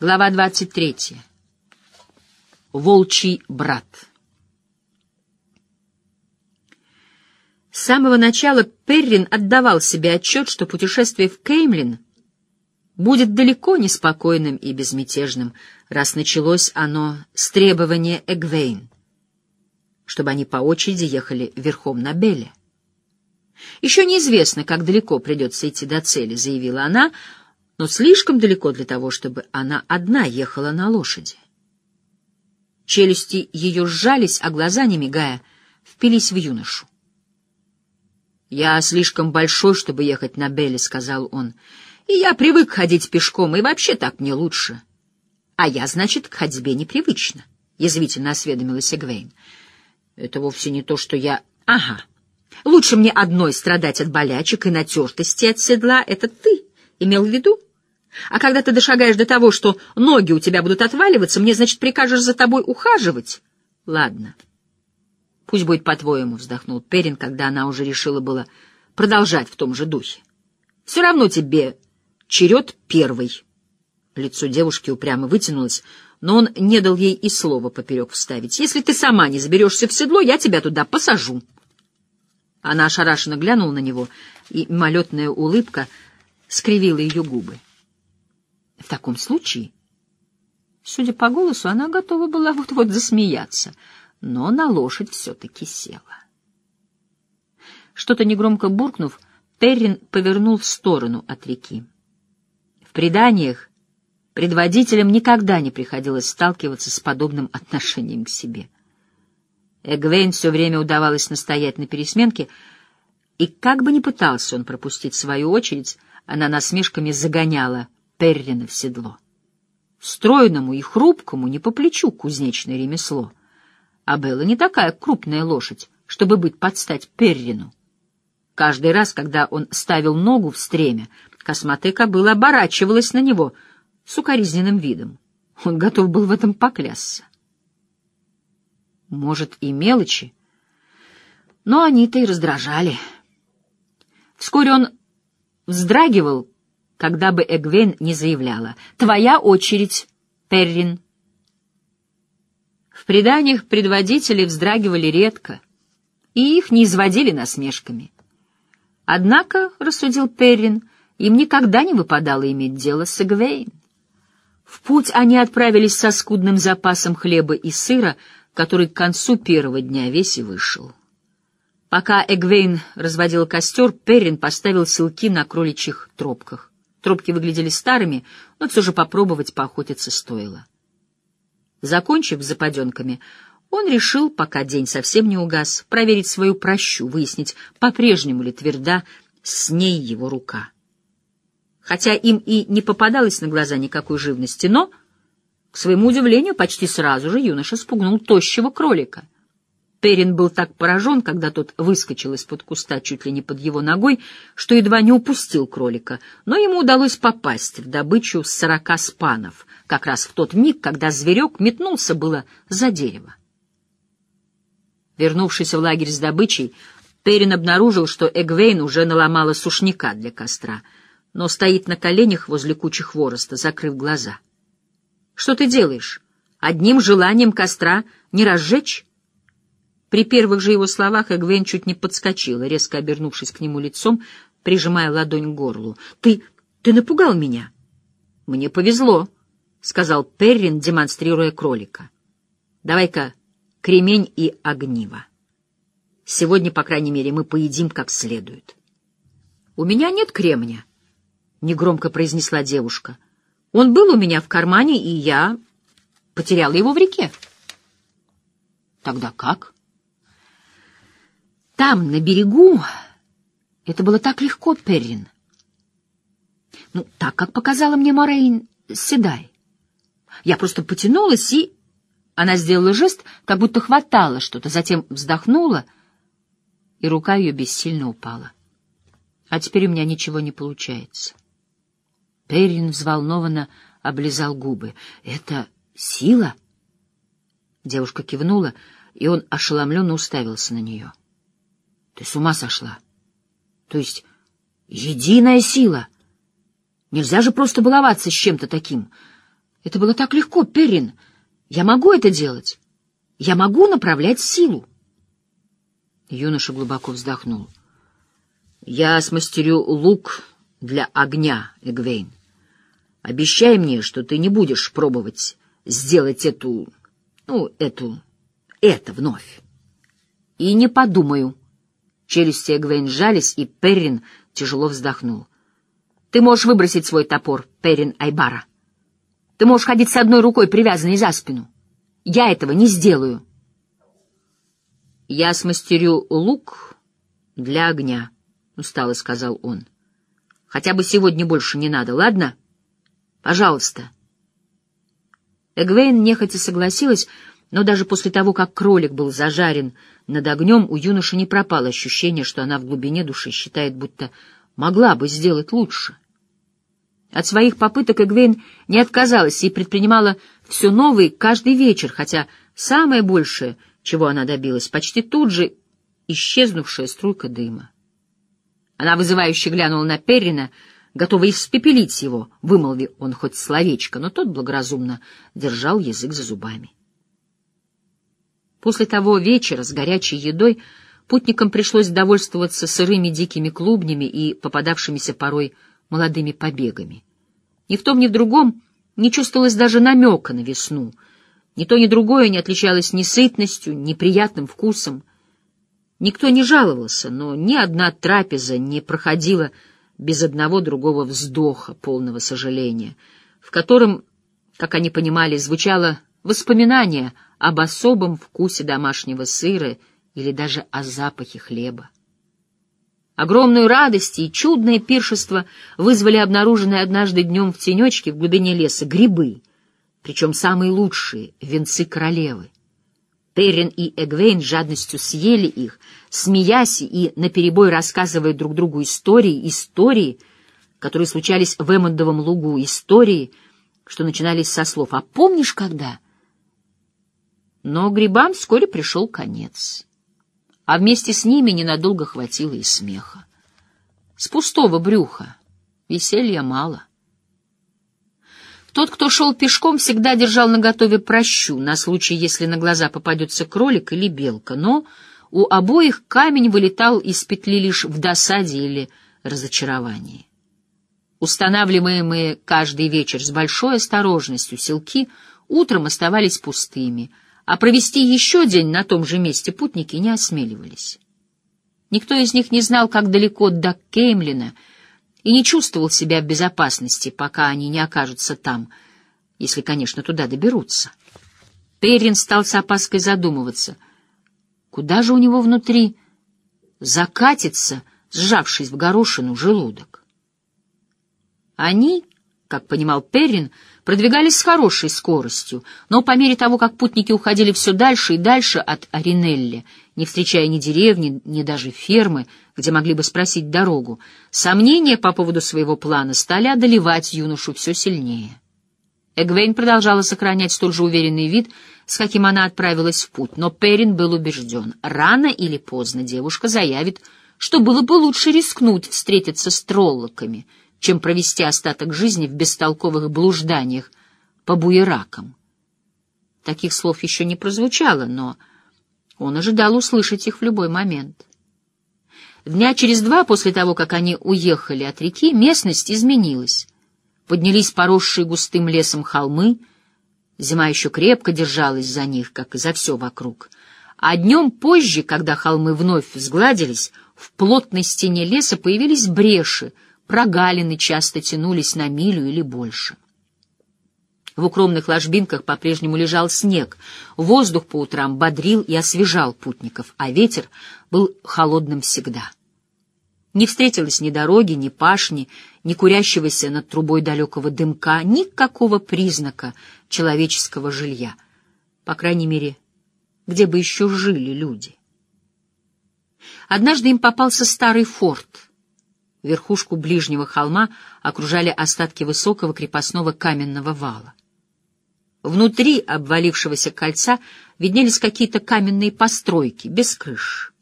Глава 23. Волчий брат. С самого начала Перрин отдавал себе отчет, что путешествие в Кеймлин будет далеко не спокойным и безмятежным, раз началось оно с требования Эгвейн, чтобы они по очереди ехали верхом на Беле. «Еще неизвестно, как далеко придется идти до цели», — заявила она, — но слишком далеко для того, чтобы она одна ехала на лошади. Челюсти ее сжались, а глаза, не мигая, впились в юношу. «Я слишком большой, чтобы ехать на Белле», — сказал он, — «и я привык ходить пешком, и вообще так мне лучше». «А я, значит, к ходьбе непривычно», — язвительно осведомилась Эгвейн. «Это вовсе не то, что я...» «Ага. Лучше мне одной страдать от болячек и натертости от седла. Это ты имел в виду?» А когда ты дошагаешь до того, что ноги у тебя будут отваливаться, мне, значит, прикажешь за тобой ухаживать? Ладно. Пусть будет по-твоему, вздохнул Перин, когда она уже решила было продолжать в том же духе. Все равно тебе черед первый. Лицо девушки упрямо вытянулось, но он не дал ей и слова поперек вставить. Если ты сама не заберешься в седло, я тебя туда посажу. Она ошарашенно глянула на него, и мимолетная улыбка скривила ее губы. В таком случае, судя по голосу, она готова была вот-вот засмеяться, но на лошадь все-таки села. Что-то негромко буркнув, Перрин повернул в сторону от реки. В преданиях предводителям никогда не приходилось сталкиваться с подобным отношением к себе. Эгвейн все время удавалось настоять на пересменке, и как бы ни пытался он пропустить свою очередь, она насмешками загоняла Перрина в седло. Стройному и хрупкому не по плечу кузнечное ремесло. А Белла не такая крупная лошадь, чтобы быть под стать Перрину. Каждый раз, когда он ставил ногу в стремя, косматая кобыла оборачивалась на него с укоризненным видом. Он готов был в этом поклясться. Может, и мелочи, но они-то и раздражали. Вскоре он вздрагивал, когда бы Эгвен не заявляла «Твоя очередь, Перрин». В преданиях предводители вздрагивали редко, и их не изводили насмешками. Однако, — рассудил Перрин, — им никогда не выпадало иметь дело с Эгвейн. В путь они отправились со скудным запасом хлеба и сыра, который к концу первого дня весь и вышел. Пока Эгвейн разводил костер, Перрин поставил селки на кроличьих тропках. Трубки выглядели старыми, но все же попробовать поохотиться стоило. Закончив с западенками, он решил, пока день совсем не угас, проверить свою прощу, выяснить, по-прежнему ли тверда с ней его рука. Хотя им и не попадалось на глаза никакой живности, но, к своему удивлению, почти сразу же юноша спугнул тощего кролика — Перин был так поражен, когда тот выскочил из-под куста чуть ли не под его ногой, что едва не упустил кролика, но ему удалось попасть в добычу сорока спанов, как раз в тот миг, когда зверек метнулся было за дерево. Вернувшись в лагерь с добычей, Перин обнаружил, что Эгвейн уже наломала сушняка для костра, но стоит на коленях возле кучи хвороста, закрыв глаза. — Что ты делаешь? Одним желанием костра не разжечь? При первых же его словах Эгвен чуть не подскочила, резко обернувшись к нему лицом, прижимая ладонь к горлу. — Ты... ты напугал меня. — Мне повезло, — сказал Перрин, демонстрируя кролика. — Давай-ка кремень и огниво. Сегодня, по крайней мере, мы поедим как следует. — У меня нет кремня, — негромко произнесла девушка. — Он был у меня в кармане, и я потеряла его в реке. — Тогда как? — там, на берегу, это было так легко, Перрин. Ну, так, как показала мне Морейн Седай. Я просто потянулась и... Она сделала жест, как будто хватала что-то, затем вздохнула, и рука ее бессильно упала. А теперь у меня ничего не получается. Перрин взволнованно облизал губы. «Это сила?» Девушка кивнула, и он ошеломленно уставился на нее. — ты с ума сошла? То есть единая сила? Нельзя же просто баловаться с чем-то таким. Это было так легко, Перрин. Я могу это делать. Я могу направлять силу. Юноша глубоко вздохнул. Я смастерю лук для огня, Эгвейн. Обещай мне, что ты не будешь пробовать сделать эту... ну, эту... это вновь. И не подумаю. Челюсти Эгвейн сжались, и Перрин тяжело вздохнул. Ты можешь выбросить свой топор, Перрин Айбара. Ты можешь ходить с одной рукой, привязанной за спину. Я этого не сделаю. Я смастерю лук для огня, — устало сказал он. Хотя бы сегодня больше не надо, ладно? Пожалуйста. Эгвейн нехотя согласилась, но даже после того, как кролик был зажарен над огнем, у юноши не пропало ощущение, что она в глубине души считает, будто могла бы сделать лучше. От своих попыток Эгвейн не отказалась и предпринимала все новый каждый вечер, хотя самое большее, чего она добилась, почти тут же исчезнувшая струйка дыма. Она вызывающе глянула на Перрина, готовая испепелить его, вымолви он хоть словечко, но тот благоразумно держал язык за зубами. После того вечера с горячей едой путникам пришлось довольствоваться сырыми дикими клубнями и попадавшимися порой молодыми побегами. Ни в том, ни в другом не чувствовалось даже намека на весну. Ни то, ни другое не отличалось ни сытностью, ни приятным вкусом. Никто не жаловался, но ни одна трапеза не проходила без одного другого вздоха, полного сожаления, в котором, как они понимали, звучало воспоминание об особом вкусе домашнего сыра или даже о запахе хлеба. Огромную радость и чудное пиршество вызвали обнаруженные однажды днем в тенечке в глубине леса грибы, причем самые лучшие — венцы королевы. Перрин и Эгвейн жадностью съели их, смеясь и наперебой рассказывая друг другу истории, истории, которые случались в Эммондовом лугу, истории, что начинались со слов «А помнишь, когда?» Но грибам вскоре пришел конец а вместе с ними ненадолго хватило и смеха. С пустого брюха веселья мало. Тот, кто шел пешком, всегда держал наготове прощу на случай, если на глаза попадется кролик или белка, но у обоих камень вылетал из петли лишь в досаде или разочаровании. Устанавливаемые каждый вечер с большой осторожностью селки утром оставались пустыми — а провести еще день на том же месте путники не осмеливались. Никто из них не знал, как далеко до Кеймлина, и не чувствовал себя в безопасности, пока они не окажутся там, если, конечно, туда доберутся. Перрин стал с опаской задумываться, куда же у него внутри закатится, сжавшись в горошину, желудок. Они, как понимал Перрин, продвигались с хорошей скоростью, но по мере того, как путники уходили все дальше и дальше от Аринелли, не встречая ни деревни, ни даже фермы, где могли бы спросить дорогу, сомнения по поводу своего плана стали одолевать юношу все сильнее. Эгвейн продолжала сохранять столь же уверенный вид, с каким она отправилась в путь, но Перин был убежден, рано или поздно девушка заявит, что было бы лучше рискнуть встретиться с троллоками — чем провести остаток жизни в бестолковых блужданиях по буеракам. Таких слов еще не прозвучало, но он ожидал услышать их в любой момент. Дня через два после того, как они уехали от реки, местность изменилась. Поднялись поросшие густым лесом холмы, зима еще крепко держалась за них, как и за все вокруг. А днем позже, когда холмы вновь сгладились, в плотной стене леса появились бреши, прогалины часто тянулись на милю или больше. В укромных ложбинках по-прежнему лежал снег, воздух по утрам бодрил и освежал путников, а ветер был холодным всегда. Не встретилось ни дороги, ни пашни, ни курящегося над трубой далекого дымка, никакого признака человеческого жилья. По крайней мере, где бы еще жили люди. Однажды им попался старый форт — Верхушку ближнего холма окружали остатки высокого крепостного каменного вала. Внутри обвалившегося кольца виднелись какие-то каменные постройки, без крыш.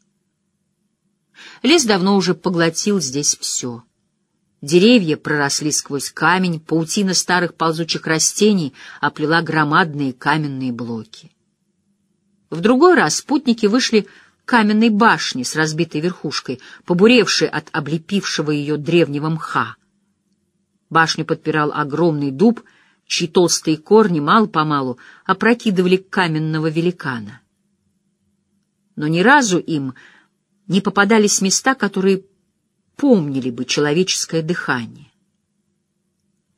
Лес давно уже поглотил здесь все. Деревья проросли сквозь камень, паутина старых ползучих растений оплела громадные каменные блоки. В другой раз спутники вышли каменной башне с разбитой верхушкой, побуревшей от облепившего ее древнего мха. Башню подпирал огромный дуб, чьи толстые корни мало-помалу опрокидывали каменного великана. Но ни разу им не попадались места, которые помнили бы человеческое дыхание.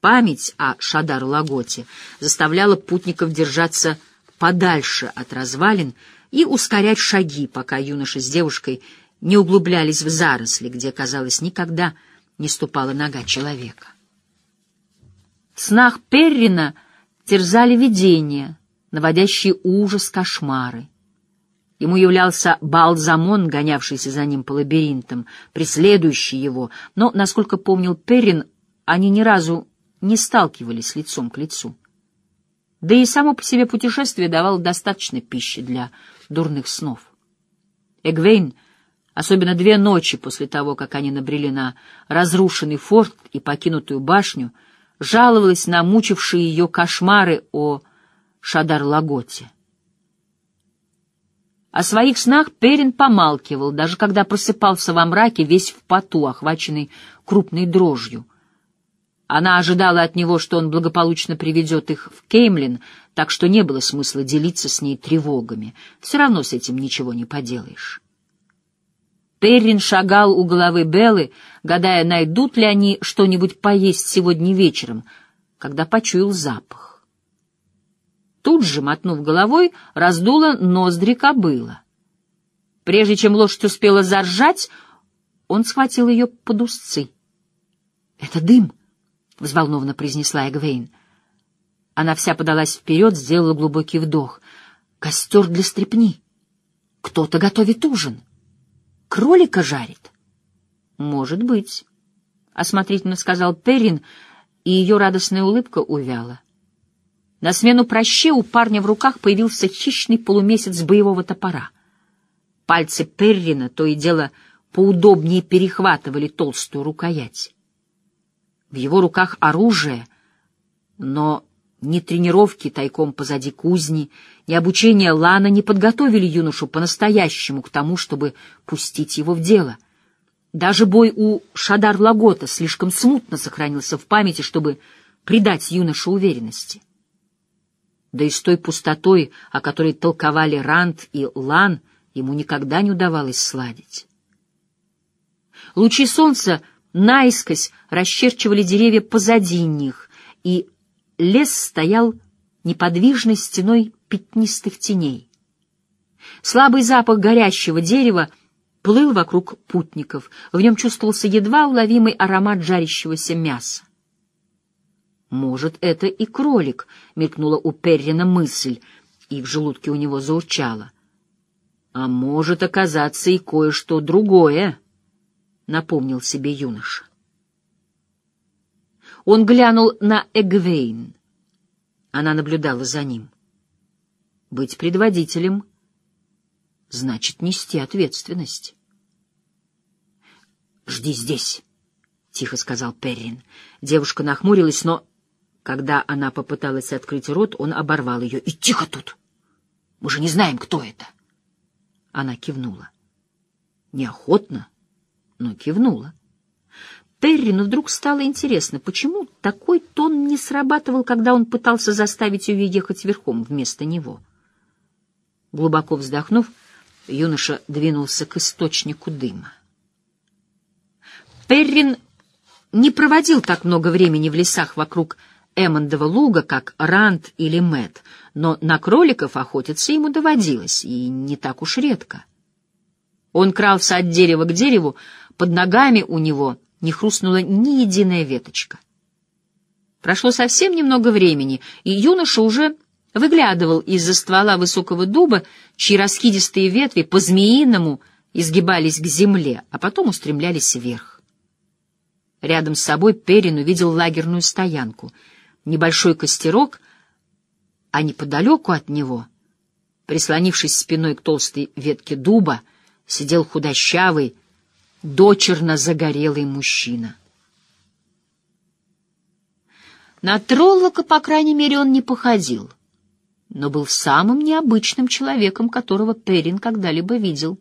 Память о Шадар-Лаготе заставляла путников держаться подальше от развалин и ускорять шаги, пока юноша с девушкой не углублялись в заросли, где, казалось, никогда не ступала нога человека. В снах Перрина терзали видения, наводящие ужас кошмары. Ему являлся Балзамон, гонявшийся за ним по лабиринтам, преследующий его, но, насколько помнил Перрин, они ни разу не сталкивались лицом к лицу. Да и само по себе путешествие давало достаточно пищи для дурных снов. Эгвейн, особенно две ночи после того, как они набрели на разрушенный форт и покинутую башню, жаловалась на мучившие ее кошмары о Шадар-Лаготе. О своих снах Перин помалкивал, даже когда просыпался во мраке, весь в поту, охваченный крупной дрожью. Она ожидала от него, что он благополучно приведет их в Кеймлин, так что не было смысла делиться с ней тревогами. Все равно с этим ничего не поделаешь. Перрин шагал у головы Беллы, гадая, найдут ли они что-нибудь поесть сегодня вечером, когда почуял запах тут же, мотнув головой, раздула ноздри кобыла. Прежде чем лошадь успела заржать, он схватил ее под узцы. — Это дым! — взволнованно произнесла Эгвейн. Она вся подалась вперед, сделала глубокий вдох. — Костер для стрепни. Кто-то готовит ужин. Кролика жарит. — Может быть, — осмотрительно сказал Перрин, и ее радостная улыбка увяла. На смену проще у парня в руках появился хищный полумесяц боевого топора. Пальцы Перрина то и дело поудобнее перехватывали толстую рукоять. В его руках оружие, но ни тренировки тайком позади кузни, ни обучение Лана не подготовили юношу по-настоящему к тому, чтобы пустить его в дело. Даже бой у Шадар-Лагота слишком смутно сохранился в памяти, чтобы придать юноше уверенности да и с той пустотой, о которой толковали Ранд и Лан, ему никогда не удавалось сладить. Лучи солнца наискось расчерчивали деревья позади них, и лес стоял неподвижной стеной пятнистых теней. Слабый запах горящего дерева плыл вокруг путников, в нем чувствовался едва уловимый аромат жарящегося мяса. «Может, это и кролик», — мелькнула у Перрина мысль, и в желудке у него заурчало. «А может оказаться и кое-что другое», — напомнил себе юноша. Он глянул на Эгвейн. Она наблюдала за ним. Быть предводителем значит нести ответственность. «Жди здесь», — тихо сказал Перрин. Девушка нахмурилась, но когда она попыталась открыть рот, он оборвал ее. «И тихо тут! Мы же не знаем, кто это!» Она кивнула. Неохотно, но кивнула. Террину вдруг стало интересно, почему такой тон не срабатывал, когда он пытался заставить ее ехать верхом вместо него. Глубоко вздохнув, юноша двинулся к источнику дыма. Перрин не проводил так много времени в лесах вокруг Эммондова луга, как Рант или Мэт, но на кроликов охотиться ему доводилось, и не так уж редко. Он крался от дерева к дереву, под ногами у него не хрустнула ни единая веточка. Прошло совсем немного времени, и юноша уже выглядывал из-за ствола высокого дуба, чьи раскидистые ветви по-змеиному изгибались к земле, а потом устремлялись вверх. Рядом с собой Перин увидел лагерную стоянку — небольшой костерок, а неподалеку от него, прислонившись спиной к толстой ветке дуба, сидел худощавый, дочерно загорелый мужчина. На Троллока, по крайней мере, он не походил, но был самым необычным человеком, которого Перин когда-либо видел.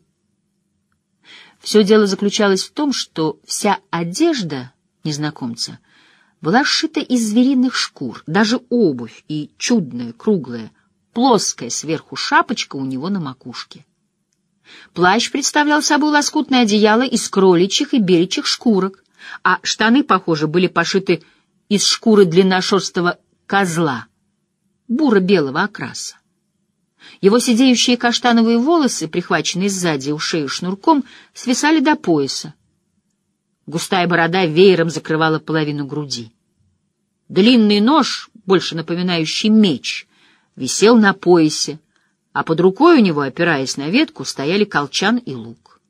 Все дело заключалось в том, что вся одежда незнакомца была сшита из звериных шкур, даже обувь и чудная, круглая, плоская сверху шапочка у него на макушке. Плащ представлял собой лоскутное одеяло из кроличьих и беличьих шкурок, а штаны, похоже, были пошиты из шкуры длинношерстого козла, буро-белого окраса. Его сидеющие каштановые волосы, прихваченные сзади у шеи шнурком, свисали до пояса. Густая борода веером закрывала половину груди. Длинный нож, больше напоминающий меч, висел на поясе, а под рукой у него, опираясь на ветку, стояли колчан и лук.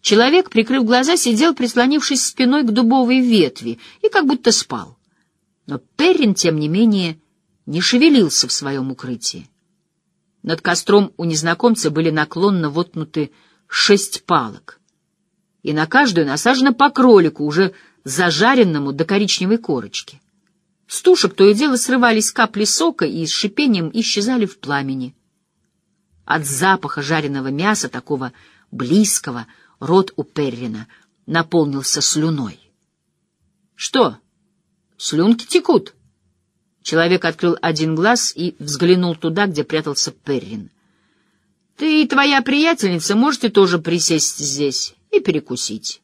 Человек, прикрыв глаза, сидел, прислонившись спиной к дубовой ветви, и как будто спал. Но Перрин, тем не менее, не шевелился в своем укрытии. Над костром у незнакомца были наклонно вотнуты шесть палок, и на каждую насажено по кролику, уже зажаренному до коричневой корочки. С тушек то и дело срывались капли сока и с шипением исчезали в пламени. От запаха жареного мяса, такого близкого, рот у Перрина наполнился слюной. — Что? Слюнки текут? Человек открыл один глаз и взглянул туда, где прятался Перрин. — Ты и твоя приятельница можете тоже присесть здесь и перекусить.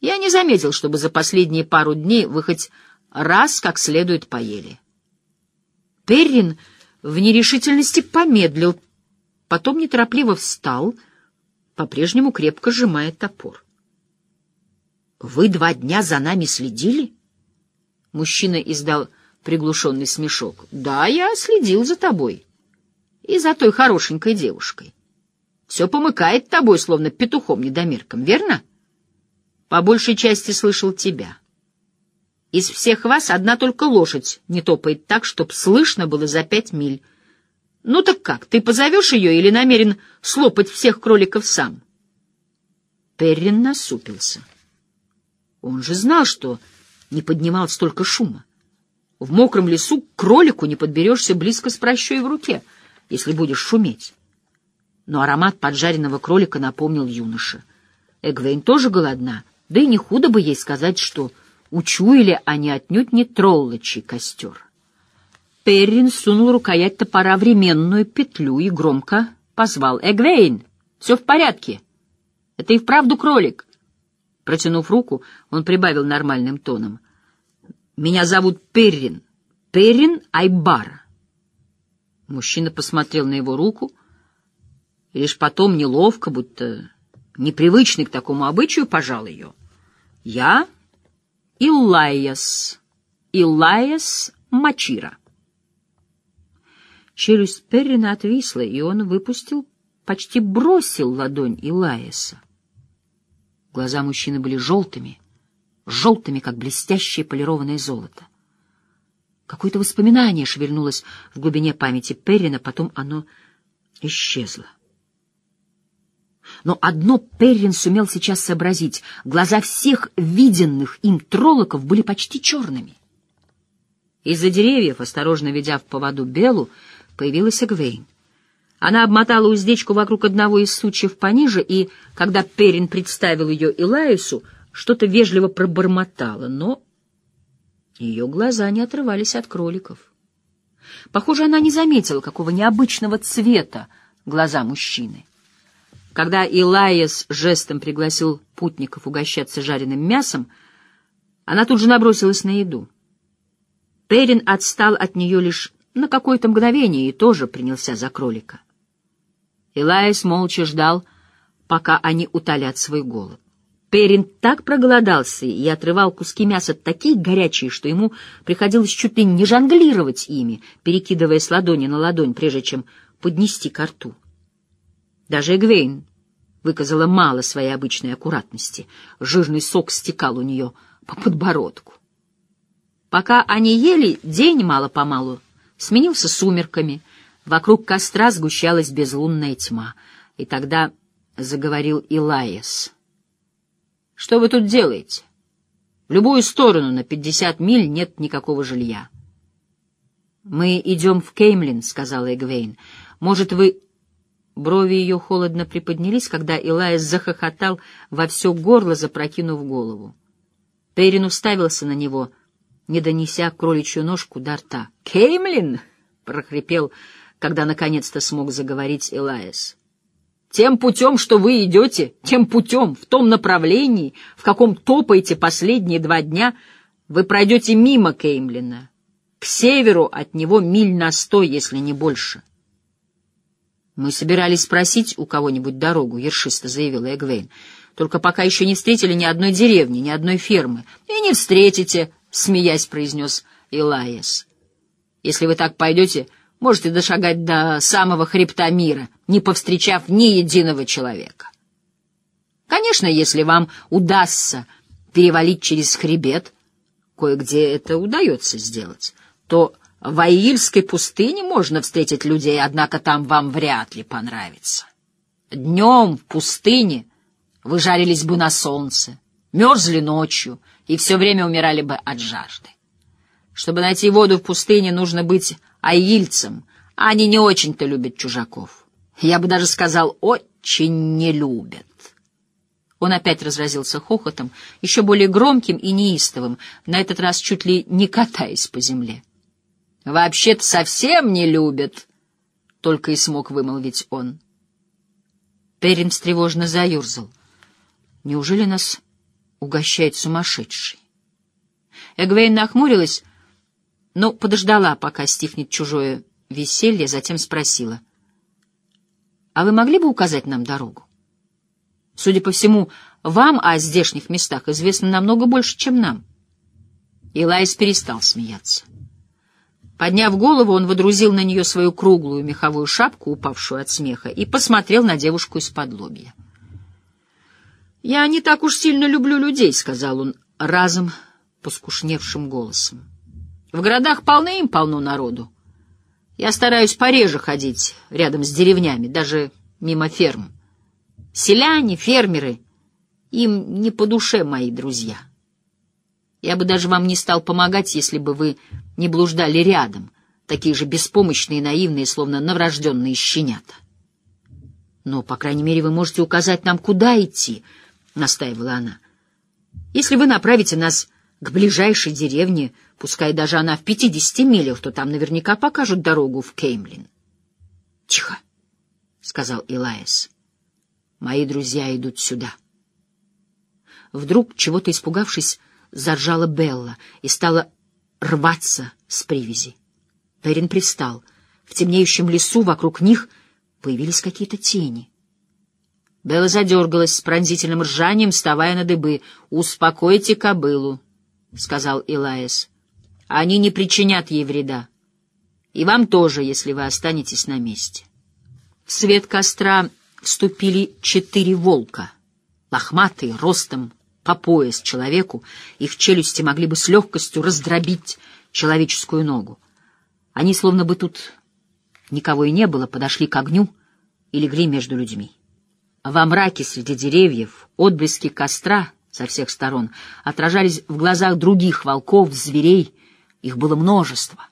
Я не заметил, чтобы за последние пару дней вы хоть раз как следует поели. Перрин в нерешительности помедлил, потом неторопливо встал, по-прежнему крепко сжимая топор. — Вы два дня за нами следили? Мужчина издал приглушенный смешок. — Да, я следил за тобой. И за той хорошенькой девушкой. Все помыкает тобой, словно петухом-недомерком, верно? По большей части слышал тебя. — из всех вас одна только лошадь не топает так, чтоб слышно было за пять миль. Ну так как, ты позовешь ее или намерен слопать всех кроликов сам? Перрин насупился. Он же знал, что не поднимал столько шума. В мокром лесу к кролику не подберешься близко с прощой в руке, если будешь шуметь. Но аромат поджаренного кролика напомнил юноше. Эгвейн тоже голодна, да и не худо бы ей сказать, что Учуяли они отнюдь не троллочий костер. Перрин сунул рукоять топора временную петлю и громко позвал. «Эгвейн, все в порядке. Это и вправду кролик». Протянув руку, он прибавил нормальным тоном. «Меня зовут Перрин. Перрин Айбар». Мужчина посмотрел на его руку, и лишь потом неловко, будто непривычный к такому обычаю, пожал ее. «Я Иллайяс. Иллайяс Мачира. Челюсть Перрина отвисла, и он выпустил, почти бросил ладонь Илаяса. Глаза мужчины были желтыми, желтыми, как блестящее полированное золото. Какое-то воспоминание шевельнулось в глубине памяти Перрина, потом оно исчезло. Но одно Перрин сумел сейчас сообразить. Глаза всех виденных им троллоков были почти черными. Из-за деревьев, осторожно ведя в поводу Белу, появилась Эгвейн. Она обмотала уздечку вокруг одного из сучьев пониже, и, когда Перин представил ее Илаису, что-то вежливо пробормотала, но ее глаза не отрывались от кроликов. Похоже, она не заметила, какого необычного цвета глаза мужчины. Когда Илайес жестом пригласил путников угощаться жареным мясом, она тут же набросилась на еду. Перин отстал от нее лишь на какое-то мгновение и тоже принялся за кролика. Илайес молча ждал, пока они утолят свой голод. Перин так проголодался и отрывал куски мяса такие горячие, что ему приходилось чуть ли не жонглировать ими, перекидывая с ладони на ладонь, прежде чем поднести ко рту. Даже Эгвейн выказала мало своей обычной аккуратности. Жирный сок стекал у нее по подбородку. Пока они ели, день мало-помалу сменился сумерками. Вокруг костра сгущалась безлунная тьма. И тогда заговорил Илаес. — Что вы тут делаете? В любую сторону на пятьдесят миль нет никакого жилья. «Мы идем в Кеймлин», — сказала Эгвейн. «Может, вы...» Брови ее холодно приподнялись, когда Илайс захохотал во все горло, запрокинув голову. Перин уставился на него, не донеся кроличью ножку до рта. «Кеймлин!» — прохрипел, когда наконец-то смог заговорить Илайс. «Тем путем, что вы идете, тем путем, в том направлении, в каком топаете последние два дня, вы пройдете мимо Кеймлина» к северу от него миль на сто, если не больше. «Мы собирались спросить у кого-нибудь дорогу», — ершисто заявила Эгвейн. «Только пока еще не встретили ни одной деревни, ни одной фермы». «И не встретите», — смеясь произнес Илаес. «Если вы так пойдете, можете дошагать до самого хребта мира, не повстречав ни единого человека. Конечно, если вам удастся перевалить через хребет, кое-где это удается сделать, то в Аильской пустыне можно встретить людей, однако там вам вряд ли понравится. Днем в пустыне вы жарились бы на солнце, мерзли ночью и все время умирали бы от жажды. Чтобы найти воду в пустыне, нужно быть аильцем, а они не очень-то любят чужаков. Я бы даже сказал, очень не любят. Он опять разразился хохотом, еще более громким и неистовым, на этот раз чуть ли не катаясь по земле. Вообще-то совсем не любят, — только и смог вымолвить он. Перин встревожно заюрзал. Неужели нас угощает сумасшедший? Эгвейн нахмурилась, но подождала, пока стихнет чужое веселье, затем спросила. — А вы могли бы указать нам дорогу? Судя по всему, вам о здешних местах известно намного больше, чем нам. Илайс перестал смеяться. — Подняв голову, он водрузил на нее свою круглую меховую шапку, упавшую от смеха, и посмотрел на девушку из-под лобья. «Я не так уж сильно люблю людей», — сказал он разом поскушневшим голосом. «В городах полны-им-полно народу. Я стараюсь пореже ходить рядом с деревнями, даже мимо ферм. Селяне, фермеры, им не по душе мои друзья». Я бы даже вам не стал помогать, если бы вы не блуждали рядом, такие же беспомощные и наивные, словно новорожденные щенята. Но, по крайней мере, вы можете указать нам, куда идти, — настаивала она. Если вы направите нас к ближайшей деревне, пускай даже она в пятидесяти милях, то там наверняка покажут дорогу в Кеймлин. — Тихо, — сказал Илаес. — Мои друзья идут сюда. Вдруг, чего-то испугавшись, заржала Белла и стала рваться с привязи. Перин пристал. В темнеющем лесу вокруг них появились какие-то тени. Белла задергалась с пронзительным ржанием, вставая на дыбы. «Успокойте кобылу», — сказал Илаес. «Они не причинят ей вреда. И вам тоже, если вы останетесь на месте». В свет костра вступили четыре волка, лохматые, ростом по пояс человеку, их челюсти могли бы с легкостью раздробить человеческую ногу. Они, словно бы тут никого и не было, подошли к огню и легли между людьми. Во мраке среди деревьев отблески костра со всех сторон отражались в глазах других волков, зверей. Их было множество.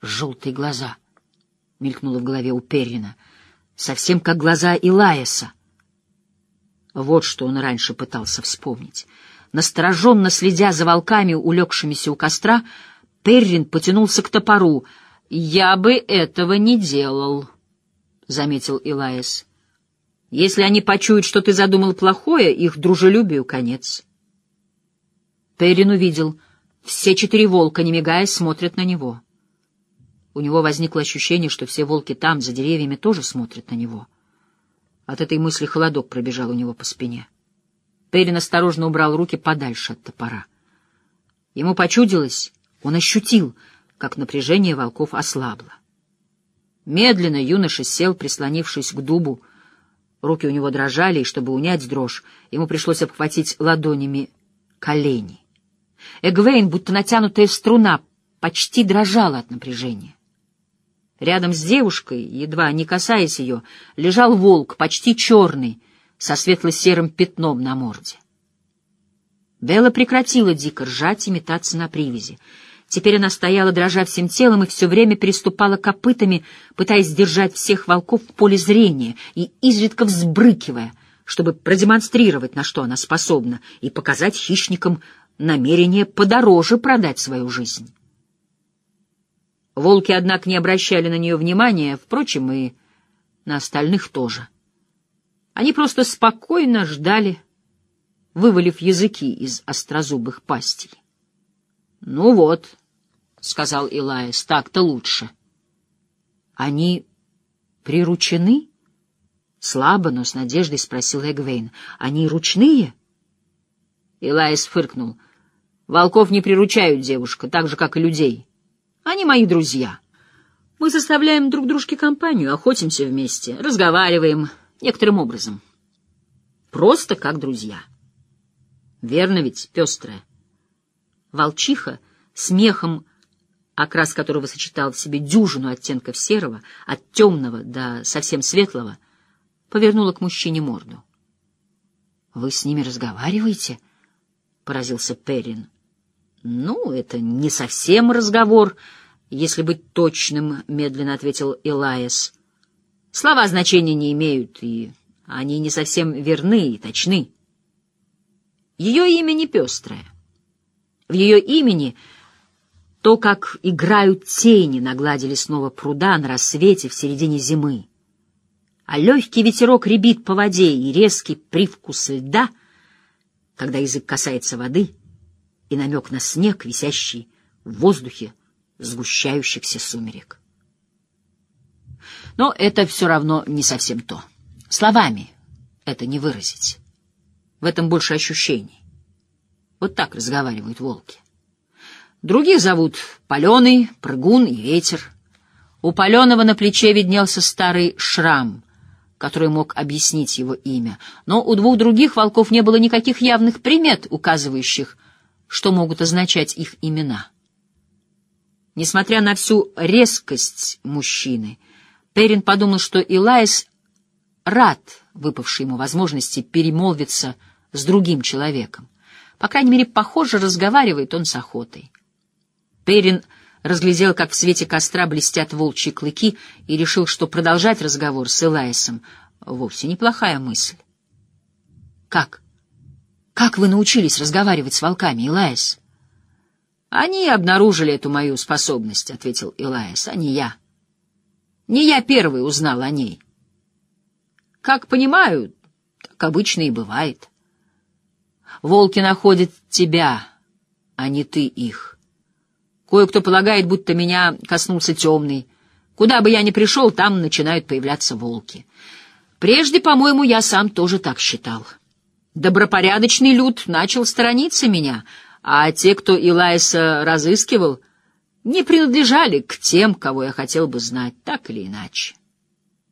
«Желтые глаза», — мелькнуло в голове у Перрина, — «совсем как глаза Илаеса». Вот что он раньше пытался вспомнить. Настороженно следя за волками, улегшимися у костра, Перрин потянулся к топору. «Я бы этого не делал», — заметил Илаес. «Если они почуют, что ты задумал плохое, их дружелюбию конец». Перрин увидел. Все четыре волка, не мигая, смотрят на него. У него возникло ощущение, что все волки там, за деревьями, тоже смотрят на него. — от этой мысли холодок пробежал у него по спине. Перин осторожно убрал руки подальше от топора. Ему почудилось, он ощутил, как напряжение волков ослабло. Медленно юноша сел, прислонившись к дубу. Руки у него дрожали, и чтобы унять дрожь, ему пришлось обхватить ладонями колени. Эгвейн, будто натянутая струна, почти дрожала от напряжения. Рядом с девушкой, едва не касаясь ее, лежал волк, почти черный, со светло-серым пятном на морде. Белла прекратила дико ржать и метаться на привязи. Теперь она стояла, дрожа всем телом, и все время переступала копытами, пытаясь сдержать всех волков в поле зрения и изредка взбрыкивая, чтобы продемонстрировать, на что она способна, и показать хищникам намерение подороже продать свою жизнь. Волки, однако, не обращали на нее внимания, впрочем, и на остальных тоже. Они просто спокойно ждали, вывалив языки из острозубых пастей. — Ну вот, — сказал Илаис, — так-то лучше. — Они приручены? — слабо, но с надеждой спросил Эгвейн. — Они ручные? Илаис фыркнул. — Волков не приручают, девушка, так же, как и людей. Они мои друзья. Мы составляем друг дружке компанию, охотимся вместе, разговариваем некоторым образом. Просто как друзья. Верно ведь, пестрая? Волчиха, смехом окрас которого сочетал в себе дюжину оттенков серого, от темного до совсем светлого, повернула к мужчине морду. — Вы с ними разговариваете? — поразился Перрин. — Ну, это не совсем разговор, если быть точным, — медленно ответил Элайас. — Слова значения не имеют, и они не совсем верны и точны. Ее имя не пестрое. В ее имени — то, как играют тени на глади лесного пруда на рассвете в середине зимы. А легкий ветерок рябит по воде и резкий привкус льда, когда язык касается воды, и намек на снег, висящий в воздухе сгущающихся сумерек. Но это все равно не совсем то. Словами это не выразить. В этом больше ощущений. Вот так разговаривают волки. Других зовут Паленый, Прыгун и Ветер. У Паленого на плече виднелся старый шрам, который мог объяснить его имя, но у двух других волков не было никаких явных примет, указывающих, что могут означать их имена. Несмотря на всю резкость мужчины, Перин подумал, что Илайс рад выпавшей ему возможности перемолвиться с другим человеком. По крайней мере, похоже, разговаривает он с охотой. Перин разглядел, как в свете костра блестят волчьи клыки, и решил, что продолжать разговор с Элайсом вовсе неплохая мысль. «Как? Как вы научились разговаривать с волками, Элайс?» «Они обнаружили эту мою способность», — ответил Элайс, — «а не я. Не я первый узнал о ней. Как понимаю, так обычно и бывает. Волки находят тебя, а не ты их». Кое-кто полагает, будто меня коснулся темный. Куда бы я ни пришел, там начинают появляться волки. Прежде, по-моему, я сам тоже так считал. Добропорядочный люд начал сторониться меня, а те, кто Илайса разыскивал, не принадлежали к тем, кого я хотел бы знать, так или иначе.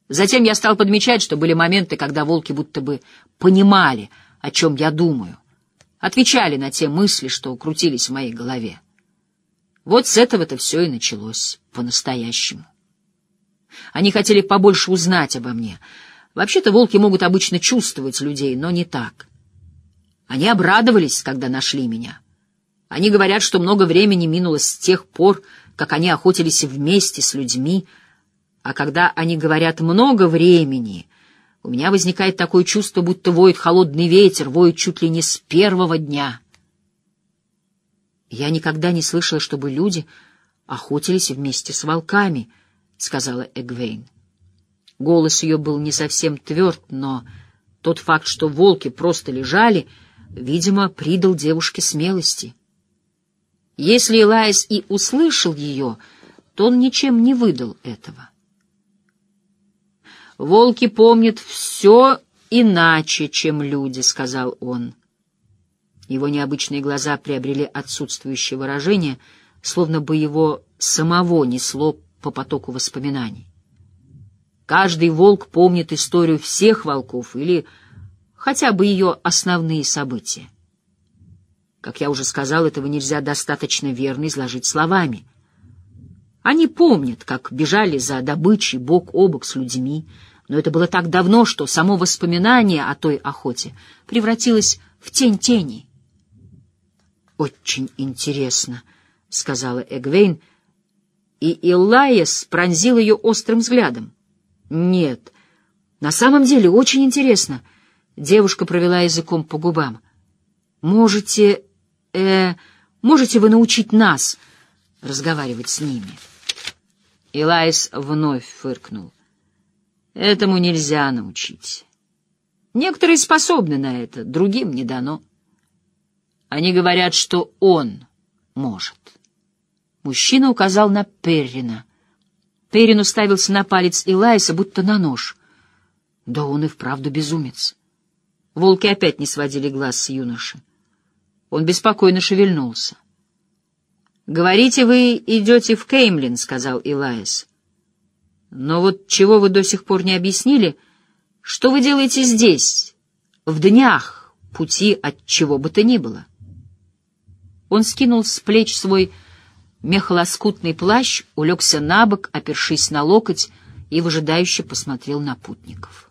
Затем я стал подмечать, что были моменты, когда волки будто бы понимали, о чем я думаю, отвечали на те мысли, что крутились в моей голове. Вот с этого-то все и началось по-настоящему. Они хотели побольше узнать обо мне. Вообще-то волки могут обычно чувствовать людей, но не так. Они обрадовались, когда нашли меня. Они говорят, что много времени минуло с тех пор, как они охотились вместе с людьми, а когда они говорят «много времени», у меня возникает такое чувство, будто воет холодный ветер, воет чуть ли не с первого дня — «Я никогда не слышала, чтобы люди охотились вместе с волками», — сказала Эгвейн. Голос ее был не совсем тверд, но тот факт, что волки просто лежали, видимо, придал девушке смелости. Если Элайс и услышал ее, то он ничем не выдал этого. «Волки помнят все иначе, чем люди», — сказал он. Его необычные глаза приобрели отсутствующее выражение, словно бы его самого несло по потоку воспоминаний. Каждый волк помнит историю всех волков или хотя бы ее основные события. Как я уже сказал, этого нельзя достаточно верно изложить словами. Они помнят, как бежали за добычей бок о бок с людьми, но это было так давно, что само воспоминание о той охоте превратилось в тень тени. «Очень интересно», — сказала Эгвейн, и Илайес пронзил ее острым взглядом. «Нет, на самом деле очень интересно». Девушка провела языком по губам. «Можете... э... можете вы научить нас разговаривать с ними?» Илайс вновь фыркнул. «Этому нельзя научить. Некоторые способны на это, другим не дано. Они говорят, что он может». Мужчина указал на Перрина. Перрин уставился на палец Илайса, будто на нож. Да он и вправду безумец. Волки опять не сводили глаз с юноши. Он беспокойно шевельнулся. «Говорите, вы идете в Кеймлин», — сказал Илайс. «Но вот чего вы до сих пор не объяснили? Что вы делаете здесь, в днях пути от чего бы то ни было?» Он скинул с плеч свой мехолоскутный плащ, улегся на бок, опершись на локоть, и выжидающе посмотрел на путников.